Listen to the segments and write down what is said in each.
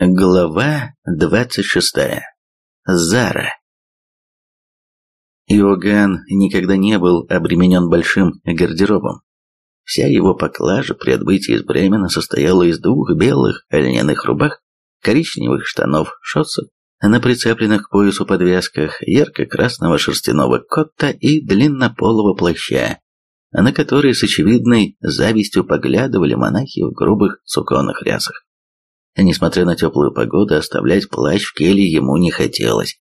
Глава 26. Зара. Иоганн никогда не был обременен большим гардеробом. Вся его поклажа при отбытии из Бремена состояла из двух белых льняных рубах, коричневых штанов шоссов, на прицепленных к поясу подвязках ярко-красного шерстяного котта и длиннополого плаща, на который с очевидной завистью поглядывали монахи в грубых суконных рясах. Несмотря на теплую погоду, оставлять плащ в келье ему не хотелось.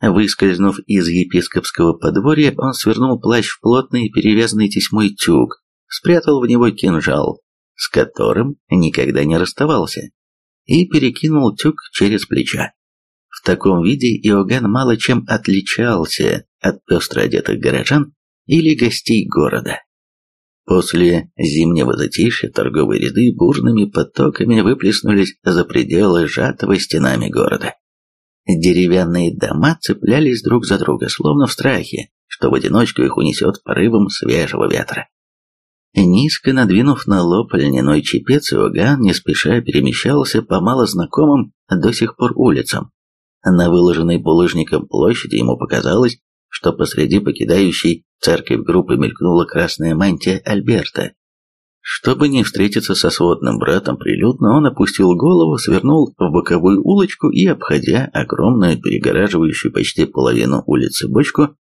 Выскользнув из епископского подворья, он свернул плащ в плотный, перевязанный тесьмой тюк, спрятал в него кинжал, с которым никогда не расставался, и перекинул тюк через плечо. В таком виде Иоганн мало чем отличался от пестро одетых горожан или гостей города. После зимнего затишья торговые ряды бурными потоками выплеснулись за пределы сжатого стенами города. Деревянные дома цеплялись друг за друга, словно в страхе, что в одиночку их унесет порывом свежего ветра. Низко надвинув на лоб льняной чепец, Иоганн не спеша перемещался по малознакомым до сих пор улицам. На выложенной булыжником площади ему показалось, что посреди покидающей церковь группы мелькнула красная мантия Альберта. Чтобы не встретиться со сводным братом прилюдно, он опустил голову, свернул в боковую улочку и, обходя огромную, перегораживающую почти половину улицы бочку,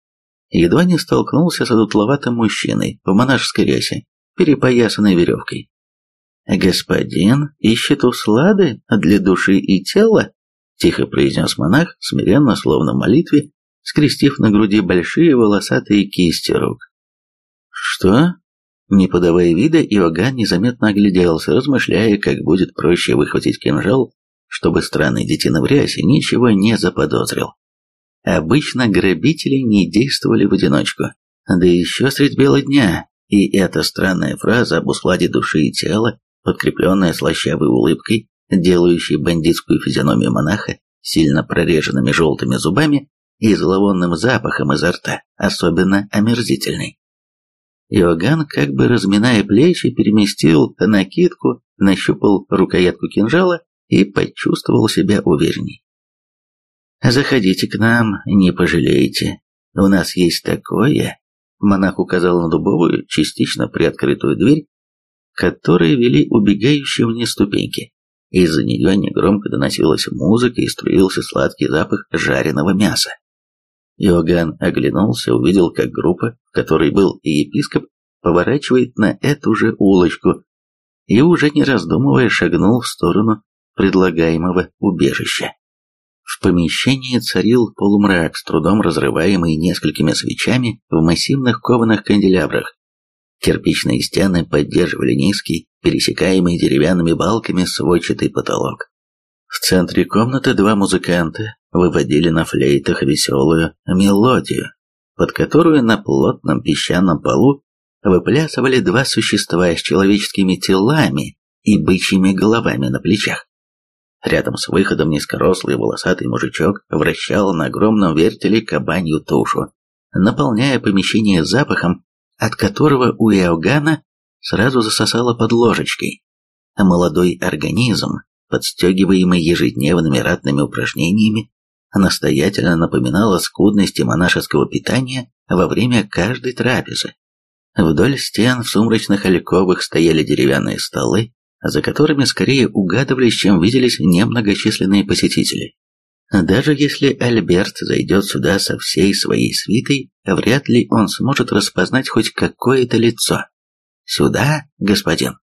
едва не столкнулся с одутловатым мужчиной в монашеской рясе, перепоясанной веревкой. «Господин ищет услады для души и тела?» – тихо произнес монах, смиренно, словно молитве, скрестив на груди большие волосатые кисти рук. «Что?» Не подавая вида, Иоганн незаметно огляделся, размышляя, как будет проще выхватить кинжал, чтобы странный детина в рясе ничего не заподозрил. Обычно грабители не действовали в одиночку, да еще средь бела дня, и эта странная фраза об усладе души и тела, подкрепленная слащавой улыбкой, делающей бандитскую физиономию монаха сильно прореженными желтыми зубами, и зловонным запахом изо рта, особенно омерзительный. Иоганн, как бы разминая плечи, переместил накидку, нащупал рукоятку кинжала и почувствовал себя уверенней. «Заходите к нам, не пожалеете. У нас есть такое...» Монах указал на дубовую, частично приоткрытую дверь, которые вели убегающие вниз ступеньки. Из-за нее негромко доносилась музыка и струился сладкий запах жареного мяса. Иоганн оглянулся, увидел, как группа, в которой был и епископ, поворачивает на эту же улочку и, уже не раздумывая, шагнул в сторону предлагаемого убежища. В помещении царил полумрак, с трудом разрываемый несколькими свечами в массивных кованых канделябрах. Кирпичные стены поддерживали низкий, пересекаемый деревянными балками сводчатый потолок. В центре комнаты два музыканта выводили на флейтах веселую мелодию, под которую на плотном песчаном полу выплясывали два существа с человеческими телами и бычьими головами на плечах. Рядом с выходом низкорослый волосатый мужичок вращал на огромном вертеле кабанью тушу, наполняя помещение запахом, от которого у Иоганна сразу засосало под ложечкой. Молодой организм подстегиваемый ежедневными ратными упражнениями, настоятельно напоминала скудности монашеского питания во время каждой трапезы. Вдоль стен в сумрачных альковых стояли деревянные столы, за которыми скорее угадывались, чем виделись немногочисленные посетители. Даже если Альберт зайдет сюда со всей своей свитой, вряд ли он сможет распознать хоть какое-то лицо. «Сюда, господин!»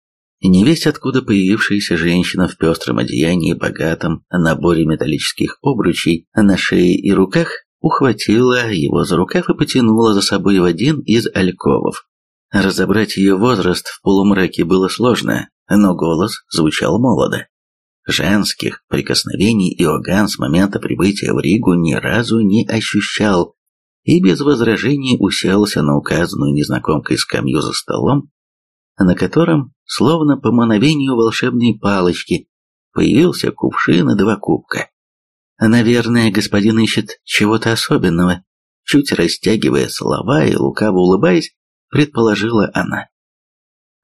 Невесть откуда появившаяся женщина в пестром одеянии и богатом наборе металлических обручей на шее и руках ухватила его за рукав и потянула за собой в один из альковов. Разобрать ее возраст в полумраке было сложно, но голос звучал молодо. Женских прикосновений Иоганн с момента прибытия в Ригу ни разу не ощущал и без возражений уселся на указанную незнакомкой скамью за столом, на котором словно по мановению волшебной палочки, появился кувшин и два кубка. Наверное, господин ищет чего-то особенного, чуть растягивая слова и лукаво улыбаясь, предположила она.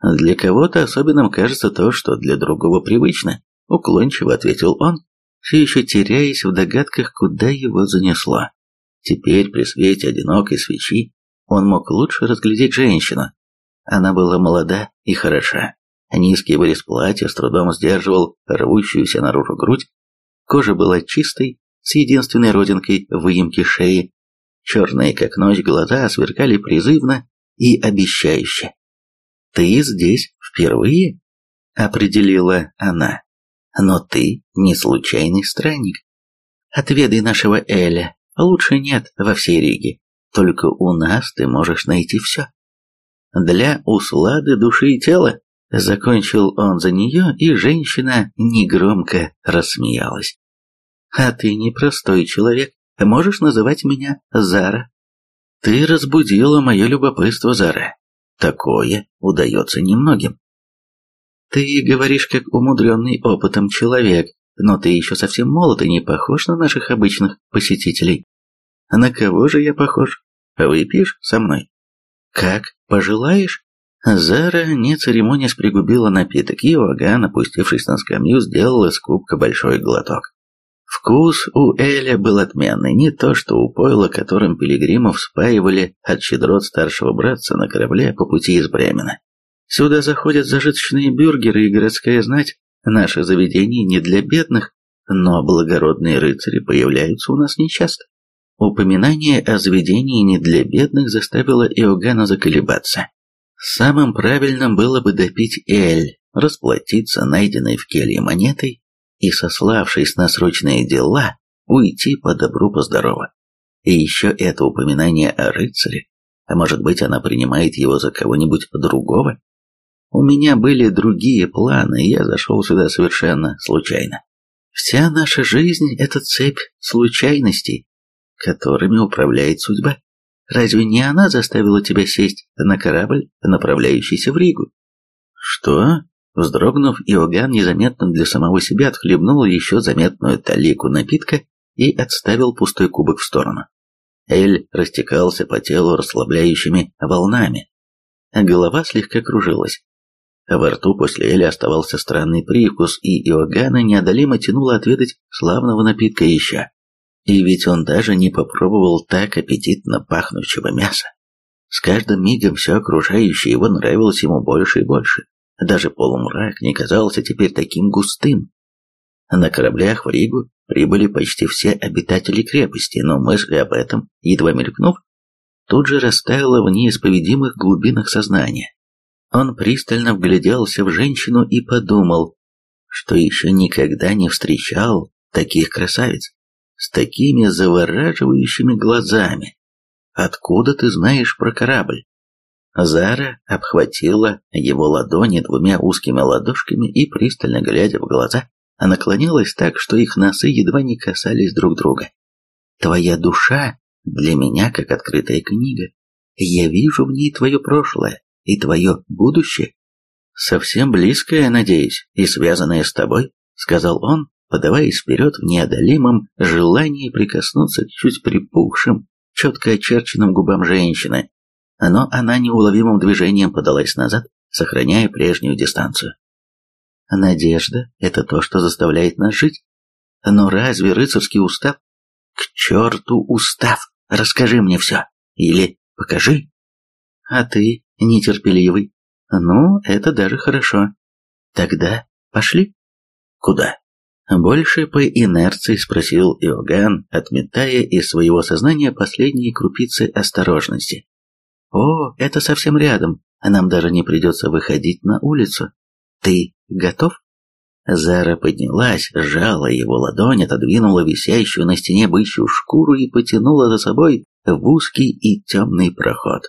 Для кого-то особенным кажется то, что для другого привычно, уклончиво ответил он, все еще теряясь в догадках, куда его занесло. Теперь при свете одинокой свечи он мог лучше разглядеть женщину. Она была молода и хороша. Низкий вырез платья с трудом сдерживал рвущуюся наружу грудь. Кожа была чистой, с единственной родинкой в выемке шеи. Черные, как ночь, глаза сверкали призывно и обещающе. «Ты здесь впервые?» — определила она. «Но ты не случайный странник. Отведай нашего Эля, лучше нет во всей Риге. Только у нас ты можешь найти все. Для услады души и тела закончил он за нее, и женщина негромко рассмеялась. А ты непростой человек, можешь называть меня Зара. Ты разбудила мое любопытство, Зара. Такое удается немногим. Ты говоришь как умудренный опытом человек, но ты еще совсем молод и не похож на наших обычных посетителей. На кого же я похож? Выпьешь со мной? Как пожелаешь? Зара, не церемонясь, пригубила напиток, и Иоганн, опустившись на скамью, сделал из кубка большой глоток. Вкус у Эля был отменный, не то что у пойла, которым пилигримов спаивали от щедрот старшего братца на корабле по пути из Бремена. Сюда заходят зажиточные бюргеры и городская знать. Наше заведение не для бедных, но благородные рыцари появляются у нас нечасто. Упоминание о заведении не для бедных заставило Иоганна заколебаться. Самым правильным было бы допить эль, расплатиться найденной в келье монетой и, сославшись на срочные дела, уйти по добру, по здорову. И еще это упоминание о рыцаре, а может быть она принимает его за кого-нибудь другого? У меня были другие планы, и я зашел сюда совершенно случайно. Вся наша жизнь – это цепь случайностей, которыми управляет судьба. Разве не она заставила тебя сесть на корабль, направляющийся в Ригу? Что? Вздрогнув, Иоганн незаметно для самого себя отхлебнул еще заметную талику напитка и отставил пустой кубок в сторону. Эль растекался по телу расслабляющими волнами. Голова слегка кружилась. Во рту после Эля оставался странный привкус, и Иоганна неодолимо тянуло отведать славного напитка еще. И ведь он даже не попробовал так аппетитно пахнущего мяса. С каждым мигом все окружающее его нравилось ему больше и больше. Даже полумрак не казался теперь таким густым. На кораблях в Ригу прибыли почти все обитатели крепости, но мысль об этом, едва мелькнув, тут же растаяла в неисповедимых глубинах сознания. Он пристально вгляделся в женщину и подумал, что еще никогда не встречал таких красавиц с такими завораживающими глазами. Откуда ты знаешь про корабль? Зара обхватила его ладони двумя узкими ладошками и, пристально глядя в глаза, наклонилась так, что их носы едва не касались друг друга. «Твоя душа для меня как открытая книга. Я вижу в ней твое прошлое и твое будущее. Совсем близкое, надеюсь, и связанное с тобой», — сказал он, подаваясь вперед в неодолимом желании прикоснуться к чуть припухшим, четко очерченным губам женщины, но она неуловимым движением подалась назад, сохраняя прежнюю дистанцию. Надежда — это то, что заставляет нас жить. Но разве рыцарский устав? К черту устав! Расскажи мне все. Или покажи. А ты нетерпеливый. Ну, это даже хорошо. Тогда пошли. Куда? Больше по инерции спросил Иоганн, отметая из своего сознания последние крупицы осторожности. «О, это совсем рядом, а нам даже не придется выходить на улицу. Ты готов?» Зара поднялась, сжала его ладонь, отодвинула висящую на стене бычью шкуру и потянула за собой в узкий и темный проход.